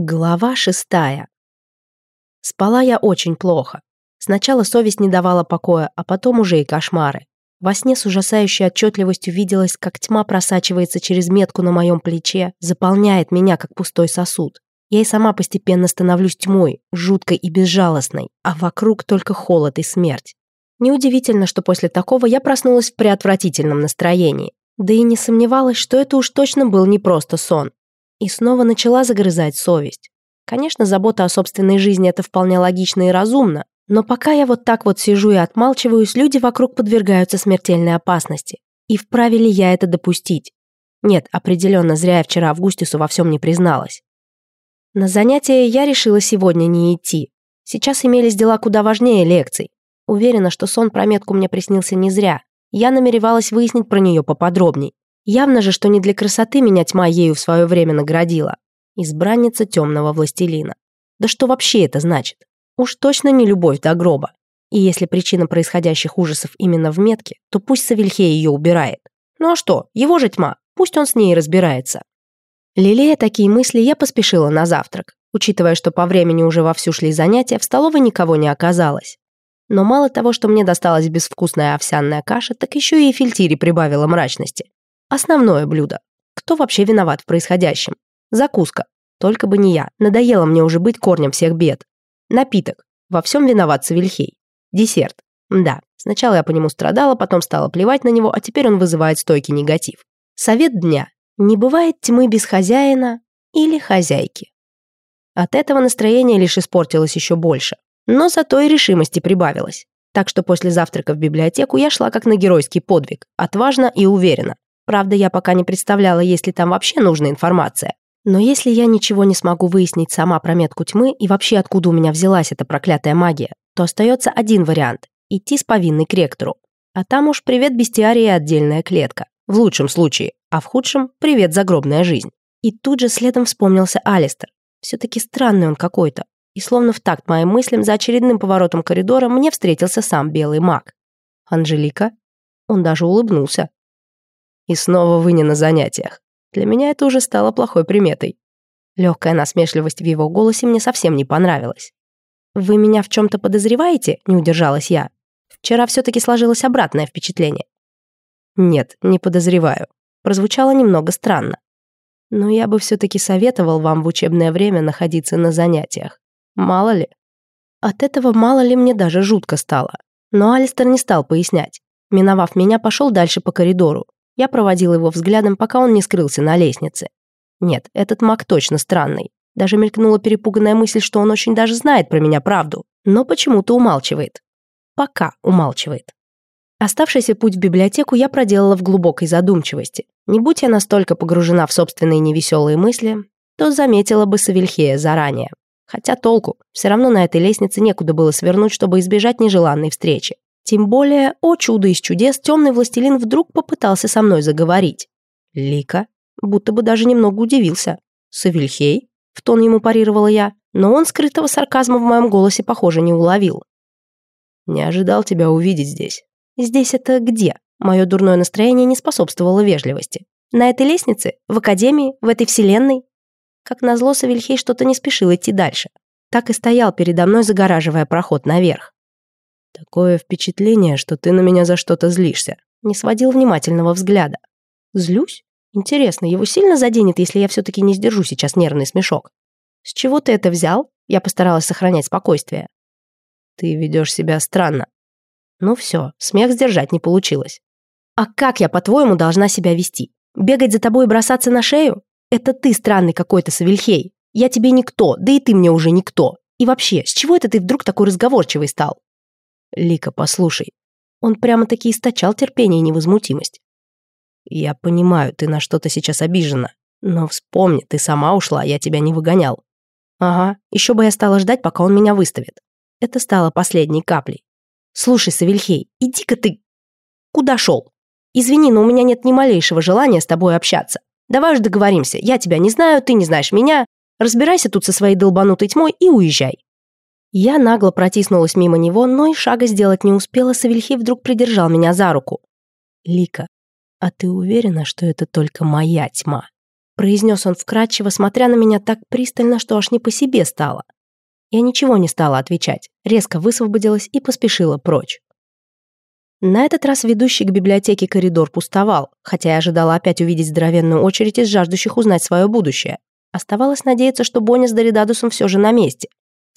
Глава шестая. Спала я очень плохо. Сначала совесть не давала покоя, а потом уже и кошмары. Во сне с ужасающей отчетливостью виделось, как тьма просачивается через метку на моем плече, заполняет меня, как пустой сосуд. Я и сама постепенно становлюсь тьмой, жуткой и безжалостной, а вокруг только холод и смерть. Неудивительно, что после такого я проснулась в преотвратительном настроении. Да и не сомневалась, что это уж точно был не просто сон и снова начала загрызать совесть. Конечно, забота о собственной жизни – это вполне логично и разумно, но пока я вот так вот сижу и отмалчиваюсь, люди вокруг подвергаются смертельной опасности. И вправе ли я это допустить? Нет, определенно зря я вчера Августису во всем не призналась. На занятия я решила сегодня не идти. Сейчас имелись дела куда важнее лекций. Уверена, что сон про метку мне приснился не зря. Я намеревалась выяснить про нее поподробней. Явно же, что не для красоты меня тьма ею в свое время наградила. Избранница темного властелина. Да что вообще это значит? Уж точно не любовь до гроба. И если причина происходящих ужасов именно в метке, то пусть Савельхей ее убирает. Ну а что, его же тьма, пусть он с ней разбирается. Лелея такие мысли, я поспешила на завтрак. Учитывая, что по времени уже вовсю шли занятия, в столовой никого не оказалось. Но мало того, что мне досталась безвкусная овсяная каша, так еще и фильтири прибавила мрачности. Основное блюдо. Кто вообще виноват в происходящем? Закуска. Только бы не я. Надоело мне уже быть корнем всех бед. Напиток. Во всем виноват Савельхей. Десерт. Да, сначала я по нему страдала, потом стала плевать на него, а теперь он вызывает стойкий негатив. Совет дня. Не бывает тьмы без хозяина или хозяйки. От этого настроение лишь испортилось еще больше. Но зато и решимости прибавилось. Так что после завтрака в библиотеку я шла как на геройский подвиг, отважно и уверенно. Правда, я пока не представляла, есть ли там вообще нужная информация. Но если я ничего не смогу выяснить сама про метку тьмы и вообще откуда у меня взялась эта проклятая магия, то остается один вариант – идти с повинной к ректору. А там уж привет бестиария и отдельная клетка. В лучшем случае, а в худшем – привет загробная жизнь. И тут же следом вспомнился Алистер. Все-таки странный он какой-то. И словно в такт моим мыслям за очередным поворотом коридора мне встретился сам белый маг. Анжелика? Он даже улыбнулся. И снова вы не на занятиях. Для меня это уже стало плохой приметой. Легкая насмешливость в его голосе мне совсем не понравилась. «Вы меня в чем то подозреваете?» — не удержалась я. «Вчера все таки сложилось обратное впечатление». «Нет, не подозреваю». Прозвучало немного странно. «Но я бы все таки советовал вам в учебное время находиться на занятиях. Мало ли». От этого «мало ли» мне даже жутко стало. Но Алистер не стал пояснять. Миновав меня, пошел дальше по коридору. Я проводил его взглядом, пока он не скрылся на лестнице. Нет, этот маг точно странный. Даже мелькнула перепуганная мысль, что он очень даже знает про меня правду, но почему-то умалчивает. Пока умалчивает. Оставшийся путь в библиотеку я проделала в глубокой задумчивости. Не будь я настолько погружена в собственные невеселые мысли, то заметила бы Савельхея заранее. Хотя толку, все равно на этой лестнице некуда было свернуть, чтобы избежать нежеланной встречи. Тем более, о чудо из чудес, темный властелин вдруг попытался со мной заговорить. Лика будто бы даже немного удивился. «Савельхей?» — в тон ему парировала я, но он скрытого сарказма в моем голосе, похоже, не уловил. «Не ожидал тебя увидеть здесь». «Здесь это где?» Мое дурное настроение не способствовало вежливости. «На этой лестнице? В академии? В этой вселенной?» Как назло, Савельхей что-то не спешил идти дальше. Так и стоял передо мной, загораживая проход наверх. Такое впечатление, что ты на меня за что-то злишься. Не сводил внимательного взгляда. Злюсь? Интересно, его сильно заденет, если я все-таки не сдержу сейчас нервный смешок? С чего ты это взял? Я постаралась сохранять спокойствие. Ты ведешь себя странно. Ну все, смех сдержать не получилось. А как я, по-твоему, должна себя вести? Бегать за тобой и бросаться на шею? Это ты странный какой-то, Савельхей. Я тебе никто, да и ты мне уже никто. И вообще, с чего это ты вдруг такой разговорчивый стал? Лика, послушай. Он прямо-таки источал терпение и невозмутимость. Я понимаю, ты на что-то сейчас обижена. Но вспомни, ты сама ушла, я тебя не выгонял. Ага, еще бы я стала ждать, пока он меня выставит. Это стало последней каплей. Слушай, Савельхей, иди-ка ты... Куда шел? Извини, но у меня нет ни малейшего желания с тобой общаться. Давай уж договоримся, я тебя не знаю, ты не знаешь меня. Разбирайся тут со своей долбанутой тьмой и уезжай. Я нагло протиснулась мимо него, но и шага сделать не успела, Савельхи вдруг придержал меня за руку. «Лика, а ты уверена, что это только моя тьма?» произнес он вкрадчиво, смотря на меня так пристально, что аж не по себе стало. Я ничего не стала отвечать, резко высвободилась и поспешила прочь. На этот раз ведущий к библиотеке коридор пустовал, хотя я ожидала опять увидеть здоровенную очередь из жаждущих узнать свое будущее. Оставалось надеяться, что Боня с Доридадусом все же на месте.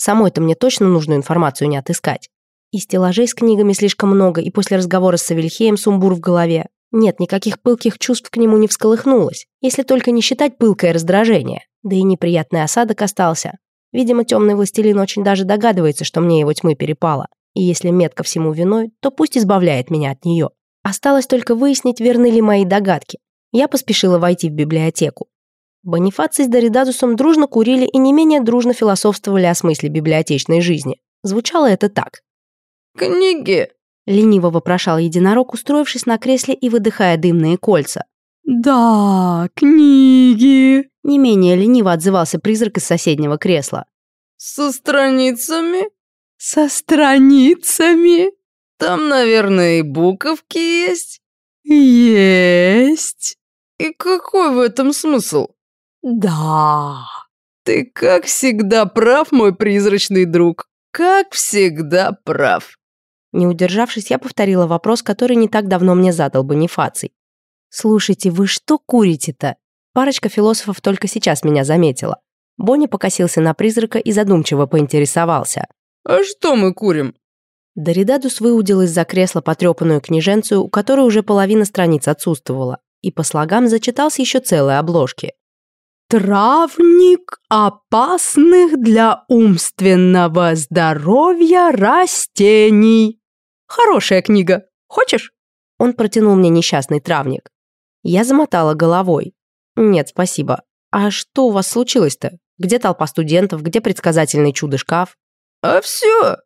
Самой-то мне точно нужную информацию не отыскать. И стеллажей с книгами слишком много, и после разговора с Савельхеем сумбур в голове. Нет, никаких пылких чувств к нему не всколыхнулось, если только не считать пылкое раздражение. Да и неприятный осадок остался. Видимо, темный властелин очень даже догадывается, что мне его тьмы перепало. И если метка всему виной, то пусть избавляет меня от нее. Осталось только выяснить, верны ли мои догадки. Я поспешила войти в библиотеку. Бонифаций с Доридазусом дружно курили и не менее дружно философствовали о смысле библиотечной жизни. Звучало это так. «Книги!» — лениво вопрошал единорог, устроившись на кресле и выдыхая дымные кольца. «Да, книги!» — не менее лениво отзывался призрак из соседнего кресла. «Со страницами?» «Со страницами?» «Там, наверное, и буковки есть?» «Есть!» «И какой в этом смысл?» Да, ты как всегда прав, мой призрачный друг, как всегда прав. Не удержавшись, я повторила вопрос, который не так давно мне задал бы нефаций. «Слушайте, вы что курите-то?» Парочка философов только сейчас меня заметила. Бонни покосился на призрака и задумчиво поинтересовался. «А что мы курим?» Доридадус выудил из-за кресла потрепанную книженцию, у которой уже половина страниц отсутствовала, и по слогам зачитался еще целой обложки травник опасных для умственного здоровья растений. Хорошая книга. Хочешь? Он протянул мне несчастный травник. Я замотала головой. Нет, спасибо. А что у вас случилось-то? Где толпа студентов, где предсказательный чудо-шкаф? А все.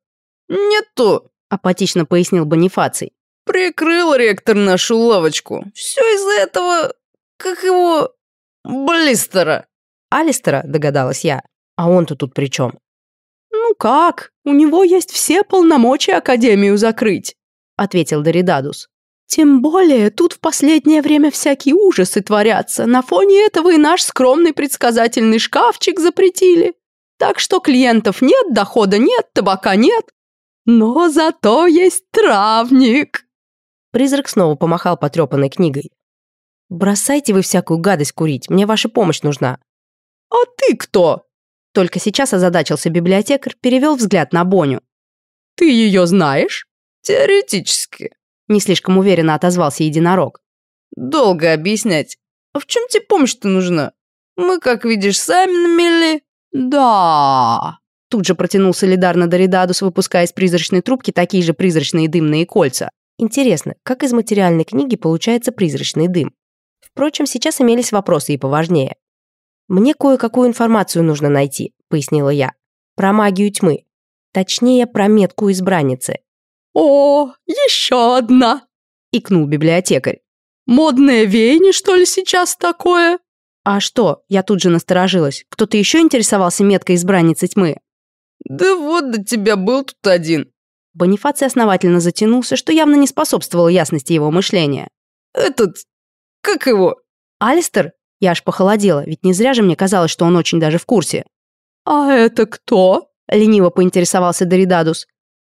Нету. апатично пояснил Бонифаций. Прикрыл ректор нашу лавочку. Все из-за этого... Как его... Блистера!» «Алистера», — догадалась я. «А он-то тут при чем?» «Ну как? У него есть все полномочия Академию закрыть», — ответил Доридадус. «Тем более тут в последнее время всякие ужасы творятся. На фоне этого и наш скромный предсказательный шкафчик запретили. Так что клиентов нет, дохода нет, табака нет. Но зато есть травник». Призрак снова помахал потрепанной книгой. «Бросайте вы всякую гадость курить, мне ваша помощь нужна». «А ты кто?» Только сейчас озадачился библиотекарь, перевел взгляд на Боню. «Ты ее знаешь?» «Теоретически», — не слишком уверенно отозвался единорог. «Долго объяснять. А в чем тебе помощь-то нужна? Мы, как видишь, сами намели». «Да...» Тут же протянул солидарно Доридадус, выпуская из призрачной трубки такие же призрачные дымные кольца. Интересно, как из материальной книги получается призрачный дым? Впрочем, сейчас имелись вопросы и поважнее. «Мне кое-какую информацию нужно найти», — пояснила я. «Про магию тьмы. Точнее, про метку избранницы». «О, еще одна!» — икнул библиотекарь. «Модное веяние, что ли, сейчас такое?» «А что?» — я тут же насторожилась. «Кто-то еще интересовался меткой избранницы тьмы?» «Да вот до тебя был тут один». Бонифаций основательно затянулся, что явно не способствовало ясности его мышления. «Этот как его?» «Алистер?» Я аж похолодела, ведь не зря же мне казалось, что он очень даже в курсе. «А это кто?» — лениво поинтересовался Доридадус.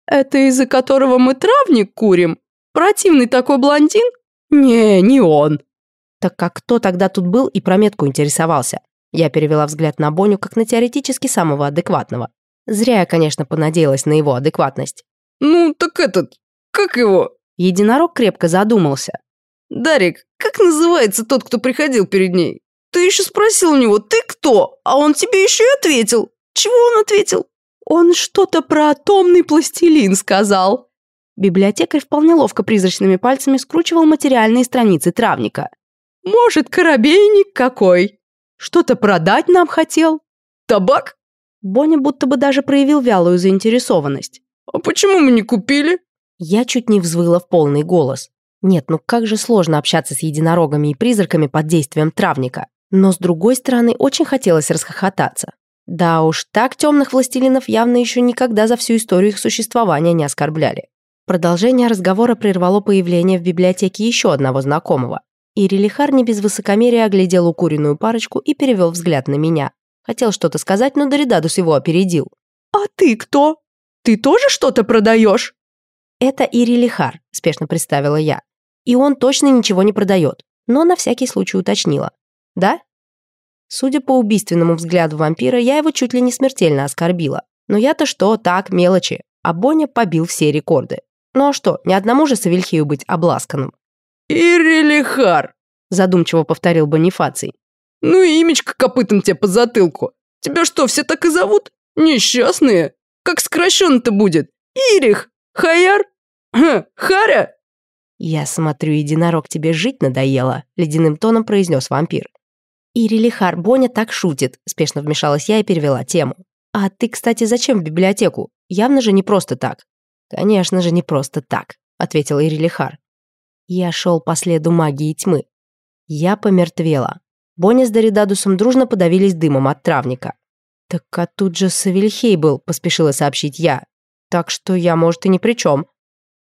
«Это из-за которого мы травник курим? Противный такой блондин? Не, не он». Так как кто тогда тут был и прометку интересовался? Я перевела взгляд на Боню как на теоретически самого адекватного. Зря я, конечно, понадеялась на его адекватность. «Ну, так этот... Как его?» Единорог крепко задумался. «Дарик, как называется тот, кто приходил перед ней? Ты еще спросил у него, ты кто? А он тебе еще и ответил. Чего он ответил?» «Он что-то про атомный пластилин сказал». Библиотекарь вполне ловко призрачными пальцами скручивал материальные страницы травника. «Может, корабейник какой? Что-то продать нам хотел? Табак?» Боня будто бы даже проявил вялую заинтересованность. «А почему мы не купили?» Я чуть не взвыла в полный голос. Нет, ну как же сложно общаться с единорогами и призраками под действием травника. Но с другой стороны, очень хотелось расхохотаться. Да уж, так темных властелинов явно еще никогда за всю историю их существования не оскорбляли. Продолжение разговора прервало появление в библиотеке еще одного знакомого. И не без высокомерия оглядел укуренную парочку и перевел взгляд на меня. Хотел что-то сказать, но Доридадус его опередил. «А ты кто? Ты тоже что-то продаешь?» «Это Ири Лихар», — спешно представила я. «И он точно ничего не продает, но на всякий случай уточнила. Да?» Судя по убийственному взгляду вампира, я его чуть ли не смертельно оскорбила. Но я-то что, так, мелочи. А Боня побил все рекорды. Ну а что, ни одному же Савельхею быть обласканным? «Иррелихар», — задумчиво повторил Бонифаций. «Ну и имечко копытом тебе по затылку. Тебя что, все так и зовут? Несчастные? Как сокращенно-то будет? Ирих! Хаяр? Ха, «Я смотрю, единорог тебе жить надоело», — ледяным тоном произнес вампир. «Ирилихар, Боня так шутит», — спешно вмешалась я и перевела тему. «А ты, кстати, зачем в библиотеку? Явно же не просто так». «Конечно же, не просто так», — ответил Ирилихар. Я шел по следу магии тьмы. Я помертвела. Боня с Доридадусом дружно подавились дымом от травника. «Так а тут же Савельхей был», — поспешила сообщить я так что я, может, и ни при чем.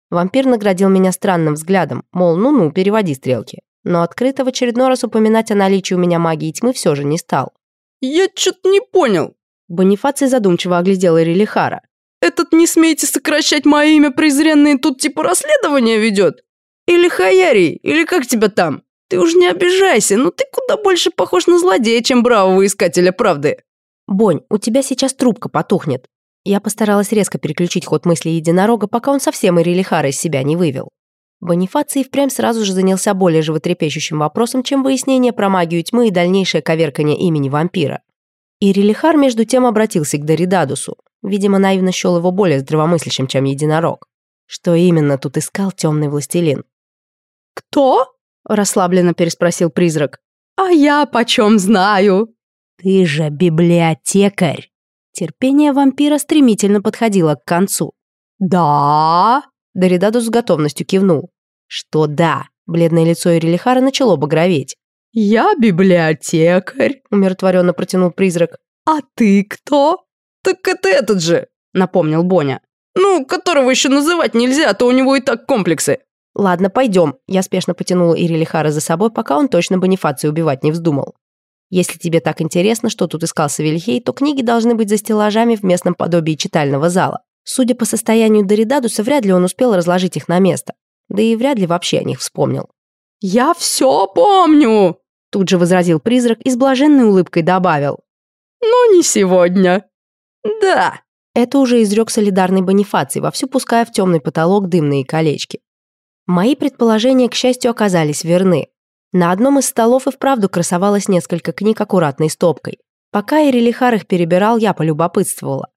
Вампир наградил меня странным взглядом, мол, ну-ну, переводи стрелки. Но открыто в очередной раз упоминать о наличии у меня магии тьмы все же не стал. «Я что-то не понял!» Бонифаций задумчиво оглядел Ирилихара. «Этот не смейте сокращать мое имя презренные тут типа расследования ведет? Или Хаярий, или как тебя там? Ты уж не обижайся, но ты куда больше похож на злодея, чем бравого искателя правды!» «Бонь, у тебя сейчас трубка потухнет», я постаралась резко переключить ход мысли единорога, пока он совсем Ирилихара из себя не вывел. Бонифаций впрямь сразу же занялся более животрепещущим вопросом, чем выяснение про магию тьмы и дальнейшее коверкание имени вампира. Ирилихар между тем обратился к Доридадусу. Видимо, наивно счел его более здравомыслящим, чем единорог. Что именно тут искал темный властелин? «Кто?» – расслабленно переспросил призрак. «А я почем знаю?» «Ты же библиотекарь!» Терпение вампира стремительно подходило к концу. «Да?» Доридадо с готовностью кивнул. «Что да?» Бледное лицо Ирилихара начало багроветь. «Я библиотекарь», — умиротворенно протянул призрак. «А ты кто?» «Так это этот же», — напомнил Боня. «Ну, которого еще называть нельзя, а то у него и так комплексы». «Ладно, пойдем». Я спешно потянула Ирилихара за собой, пока он точно Бонифацию убивать не вздумал. Если тебе так интересно, что тут искал Савельхей, то книги должны быть за стеллажами в местном подобии читального зала. Судя по состоянию Доридадуса, вряд ли он успел разложить их на место. Да и вряд ли вообще о них вспомнил. «Я все помню!» Тут же возразил призрак и с блаженной улыбкой добавил. «Но не сегодня!» «Да!» Это уже изрек солидарный Бонифаций, вовсю пуская в темный потолок дымные колечки. Мои предположения, к счастью, оказались верны. На одном из столов и вправду красовалось несколько книг аккуратной стопкой. Пока Ирелихар их перебирал, я полюбопытствовала.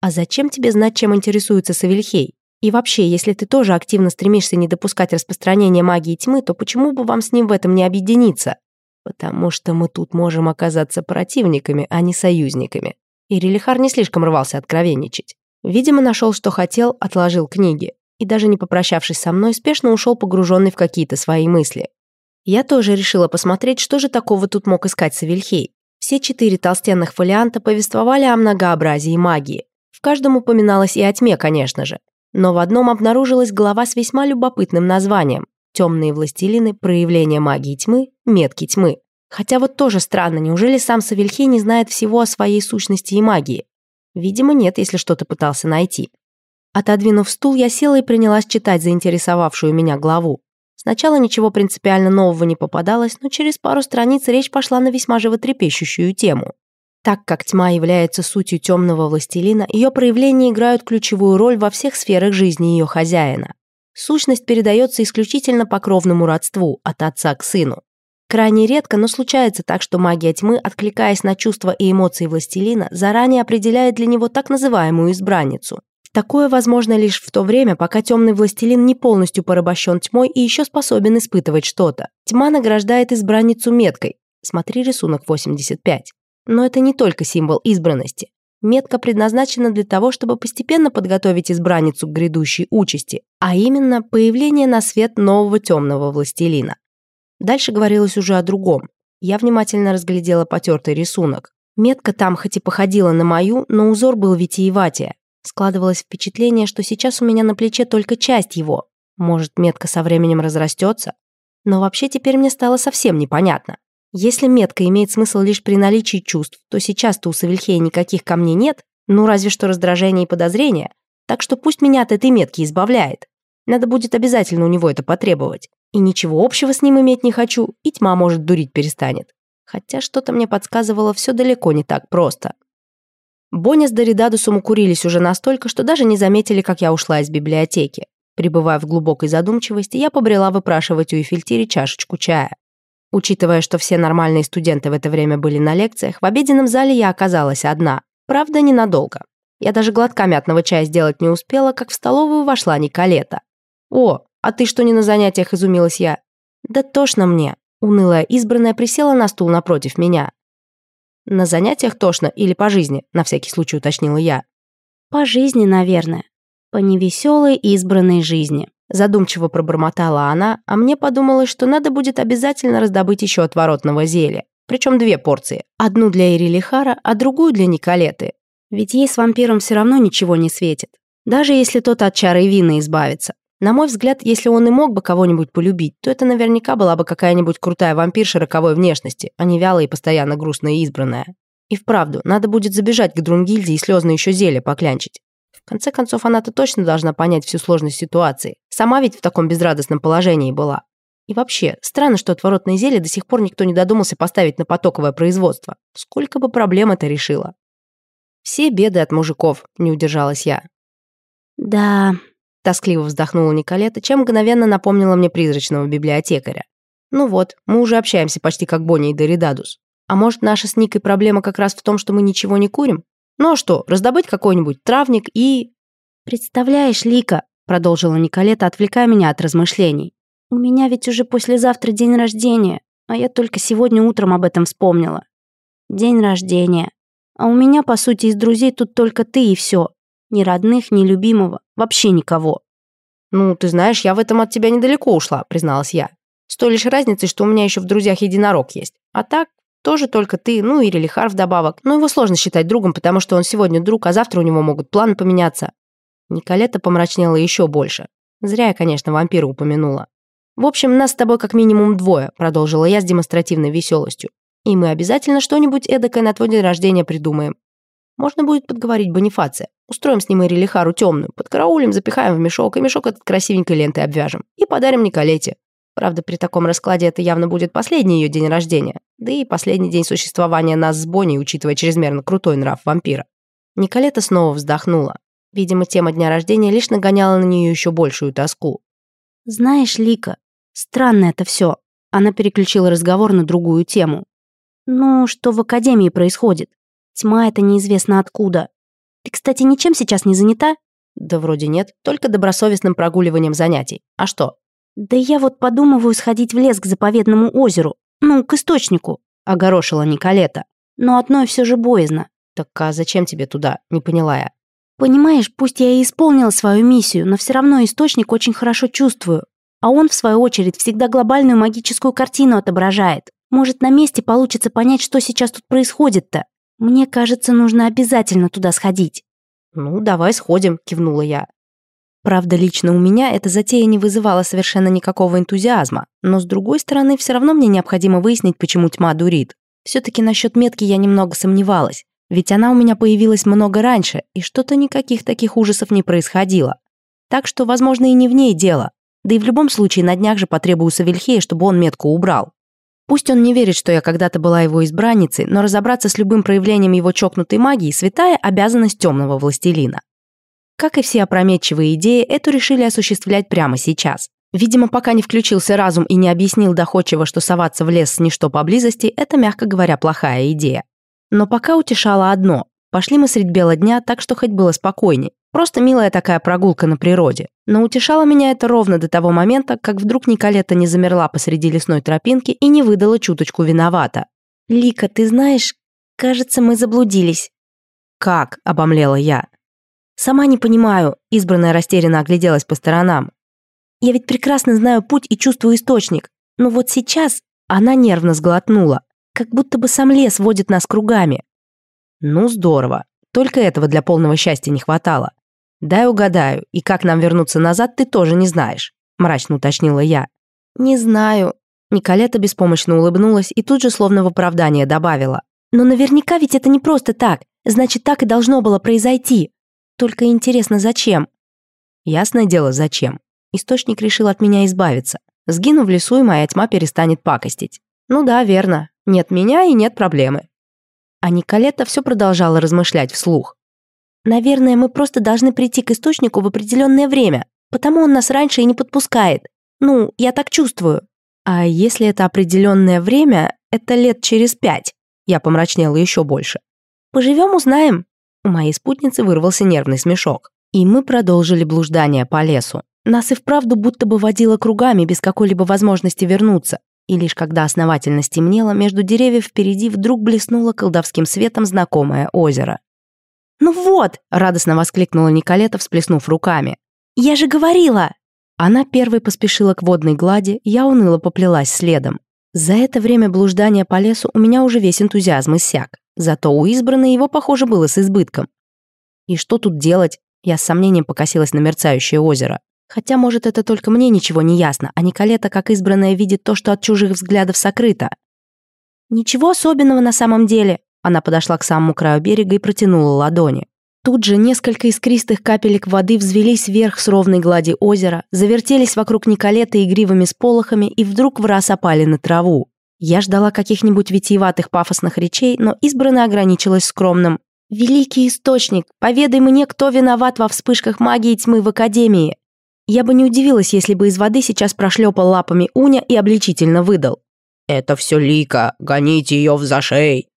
«А зачем тебе знать, чем интересуется Савельхей? И вообще, если ты тоже активно стремишься не допускать распространения магии тьмы, то почему бы вам с ним в этом не объединиться? Потому что мы тут можем оказаться противниками, а не союзниками». Ирелихар не слишком рвался откровенничать. Видимо, нашел, что хотел, отложил книги. И даже не попрощавшись со мной, спешно ушел погруженный в какие-то свои мысли. Я тоже решила посмотреть, что же такого тут мог искать Савельхей. Все четыре толстенных фолианта повествовали о многообразии магии. В каждом упоминалось и о тьме, конечно же. Но в одном обнаружилась глава с весьма любопытным названием «Темные властелины. Проявление магии тьмы. Метки тьмы». Хотя вот тоже странно, неужели сам Савельхей не знает всего о своей сущности и магии? Видимо, нет, если что-то пытался найти. Отодвинув стул, я села и принялась читать заинтересовавшую меня главу. Сначала ничего принципиально нового не попадалось, но через пару страниц речь пошла на весьма животрепещущую тему. Так как тьма является сутью темного властелина, ее проявления играют ключевую роль во всех сферах жизни ее хозяина. Сущность передается исключительно по кровному родству, от отца к сыну. Крайне редко, но случается так, что магия тьмы, откликаясь на чувства и эмоции властелина, заранее определяет для него так называемую избранницу. Такое возможно лишь в то время, пока темный властелин не полностью порабощен тьмой и еще способен испытывать что-то. Тьма награждает избранницу меткой. Смотри рисунок 85. Но это не только символ избранности. Метка предназначена для того, чтобы постепенно подготовить избранницу к грядущей участи, а именно появление на свет нового темного властелина. Дальше говорилось уже о другом. Я внимательно разглядела потертый рисунок. Метка там хоть и походила на мою, но узор был витиеватее. Складывалось впечатление, что сейчас у меня на плече только часть его. Может, метка со временем разрастется? Но вообще теперь мне стало совсем непонятно. Если метка имеет смысл лишь при наличии чувств, то сейчас-то у Савельхея никаких камней нет, ну разве что раздражение и подозрение. Так что пусть меня от этой метки избавляет. Надо будет обязательно у него это потребовать. И ничего общего с ним иметь не хочу, и тьма, может, дурить перестанет. Хотя что-то мне подсказывало все далеко не так просто. Боня с Доридаду самокурились уже настолько, что даже не заметили, как я ушла из библиотеки. Пребывая в глубокой задумчивости, я побрела выпрашивать у Эфильтири чашечку чая. Учитывая, что все нормальные студенты в это время были на лекциях, в обеденном зале я оказалась одна. Правда, ненадолго. Я даже глотка мятного чая сделать не успела, как в столовую вошла Николета. «О, а ты что не на занятиях?» – изумилась я. «Да тошно мне». Унылая избранная присела на стул напротив меня. На занятиях тошно или по жизни, на всякий случай уточнила я. По жизни, наверное. По невеселой избранной жизни. Задумчиво пробормотала она, а мне подумалось, что надо будет обязательно раздобыть еще отворотного зелья. Причем две порции. Одну для Ирилихара, а другую для Николеты. Ведь ей с вампиром все равно ничего не светит. Даже если тот от чары вина избавится. На мой взгляд, если он и мог бы кого-нибудь полюбить, то это наверняка была бы какая-нибудь крутая вампирша роковой внешности, а не вялая и постоянно грустная и избранная. И вправду, надо будет забежать к Друнгильде и слезно еще зелье поклянчить. В конце концов, она-то точно должна понять всю сложность ситуации. Сама ведь в таком безрадостном положении была. И вообще, странно, что отворотное зелье до сих пор никто не додумался поставить на потоковое производство. Сколько бы проблем это решило. Все беды от мужиков, не удержалась я. Да, Тоскливо вздохнула Николета, чем мгновенно напомнила мне призрачного библиотекаря. «Ну вот, мы уже общаемся почти как Бонни и Доридадус. А может, наша с Никой проблема как раз в том, что мы ничего не курим? Ну а что, раздобыть какой-нибудь травник и...» «Представляешь, Лика», — продолжила Николета, отвлекая меня от размышлений. «У меня ведь уже послезавтра день рождения, а я только сегодня утром об этом вспомнила. День рождения. А у меня, по сути, из друзей тут только ты и все ни родных, ни любимого, вообще никого. «Ну, ты знаешь, я в этом от тебя недалеко ушла», — призналась я. «С той лишь разницей, что у меня еще в друзьях единорог есть. А так, тоже только ты, ну и Релихар вдобавок. Но его сложно считать другом, потому что он сегодня друг, а завтра у него могут планы поменяться». Николета помрачнела еще больше. Зря я, конечно, вампира упомянула. «В общем, нас с тобой как минимум двое», — продолжила я с демонстративной веселостью. «И мы обязательно что-нибудь эдакое на твой день рождения придумаем. Можно будет подговорить Бонифация. Устроим с ним и релихару темную, под караулем запихаем в мешок, и мешок этот красивенькой лентой обвяжем. И подарим Николете. Правда, при таком раскладе это явно будет последний ее день рождения. Да и последний день существования нас с Бони, учитывая чрезмерно крутой нрав вампира. Николета снова вздохнула. Видимо, тема дня рождения лишь нагоняла на нее еще большую тоску. «Знаешь, Лика, странно это все». Она переключила разговор на другую тему. «Ну, что в Академии происходит? Тьма это неизвестно откуда. Ты, кстати, ничем сейчас не занята? Да вроде нет, только добросовестным прогуливанием занятий. А что? Да я вот подумываю сходить в лес к заповедному озеру. Ну, к источнику, огорошила Николета. Но одной все же боязно. Так а зачем тебе туда? Не поняла я. Понимаешь, пусть я и исполнила свою миссию, но все равно источник очень хорошо чувствую. А он, в свою очередь, всегда глобальную магическую картину отображает. Может, на месте получится понять, что сейчас тут происходит-то. Мне кажется, нужно обязательно туда сходить». «Ну, давай сходим», — кивнула я. Правда, лично у меня эта затея не вызывала совершенно никакого энтузиазма, но, с другой стороны, все равно мне необходимо выяснить, почему тьма дурит. Все-таки насчет метки я немного сомневалась, ведь она у меня появилась много раньше, и что-то никаких таких ужасов не происходило. Так что, возможно, и не в ней дело. Да и в любом случае на днях же потребуется Савельхея, чтобы он метку убрал. Пусть он не верит, что я когда-то была его избранницей, но разобраться с любым проявлением его чокнутой магии – святая обязанность темного властелина. Как и все опрометчивые идеи, эту решили осуществлять прямо сейчас. Видимо, пока не включился разум и не объяснил доходчиво, что соваться в лес с ничто поблизости – это, мягко говоря, плохая идея. Но пока утешало одно – пошли мы средь бела дня, так что хоть было спокойней. Просто милая такая прогулка на природе. Но утешало меня это ровно до того момента, как вдруг Николета не замерла посреди лесной тропинки и не выдала чуточку виновата. «Лика, ты знаешь, кажется, мы заблудились». «Как?» – обомлела я. «Сама не понимаю», – избранная растерянно огляделась по сторонам. «Я ведь прекрасно знаю путь и чувствую источник. Но вот сейчас она нервно сглотнула. Как будто бы сам лес водит нас кругами». «Ну, здорово. Только этого для полного счастья не хватало. «Дай угадаю, и как нам вернуться назад, ты тоже не знаешь», — мрачно уточнила я. «Не знаю». Николета беспомощно улыбнулась и тут же словно в оправдание добавила. «Но наверняка ведь это не просто так. Значит, так и должно было произойти. Только интересно, зачем?» «Ясное дело, зачем». Источник решил от меня избавиться. Сгину в лесу, и моя тьма перестанет пакостить. Ну да, верно. Нет меня и нет проблемы. А Николета все продолжала размышлять вслух. Наверное, мы просто должны прийти к источнику в определенное время, потому он нас раньше и не подпускает. Ну, я так чувствую. А если это определенное время, это лет через пять. Я помрачнела еще больше. Поживем, узнаем. У моей спутницы вырвался нервный смешок. И мы продолжили блуждание по лесу. Нас и вправду будто бы водило кругами без какой-либо возможности вернуться. И лишь когда основательно стемнело, между деревьев впереди вдруг блеснуло колдовским светом знакомое озеро. «Ну вот!» — радостно воскликнула Николета, всплеснув руками. «Я же говорила!» Она первой поспешила к водной глади, я уныло поплелась следом. За это время блуждания по лесу у меня уже весь энтузиазм иссяк. Зато у избранной его, похоже, было с избытком. И что тут делать? Я с сомнением покосилась на мерцающее озеро. Хотя, может, это только мне ничего не ясно, а Николета, как избранная, видит то, что от чужих взглядов сокрыто. «Ничего особенного на самом деле», она подошла к самому краю берега и протянула ладони. Тут же несколько искристых капелек воды взвелись вверх с ровной глади озера, завертелись вокруг Николета игривыми сполохами и вдруг в раз опали на траву. Я ждала каких-нибудь витиеватых пафосных речей, но избранно ограничилась скромным «Великий источник, поведай мне, кто виноват во вспышках магии тьмы в Академии». Я бы не удивилась, если бы из воды сейчас прошлепал лапами Уня и обличительно выдал. «Это все Лика, гоните ее в зашей!»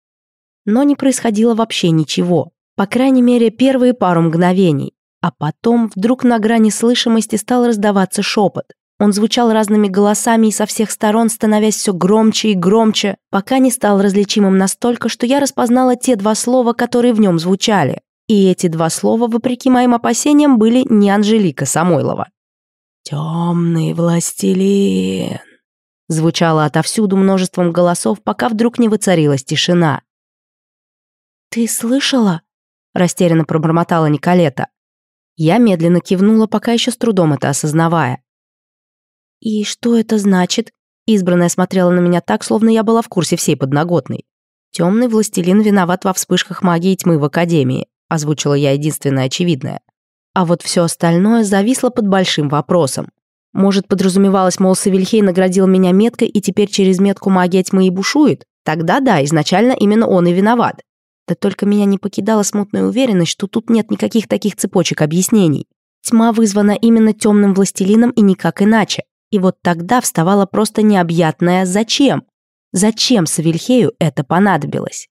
но не происходило вообще ничего, по крайней мере, первые пару мгновений. А потом вдруг на грани слышимости стал раздаваться шепот. Он звучал разными голосами и со всех сторон, становясь все громче и громче, пока не стал различимым настолько, что я распознала те два слова, которые в нем звучали. И эти два слова, вопреки моим опасениям, были не Анжелика Самойлова. «Темный властелин», звучало отовсюду множеством голосов, пока вдруг не воцарилась тишина. «Ты слышала?» – растерянно пробормотала Николета. Я медленно кивнула, пока еще с трудом это осознавая. «И что это значит?» Избранная смотрела на меня так, словно я была в курсе всей подноготной. «Темный властелин виноват во вспышках магии и тьмы в Академии», озвучила я единственное очевидное. А вот все остальное зависло под большим вопросом. Может, подразумевалось, мол, Савельхей наградил меня меткой и теперь через метку магия тьмы и бушует? Тогда да, изначально именно он и виноват. Да только меня не покидала смутная уверенность, что тут нет никаких таких цепочек объяснений. Тьма вызвана именно темным властелином и никак иначе. И вот тогда вставала просто необъятная «зачем?». Зачем Савельхею это понадобилось?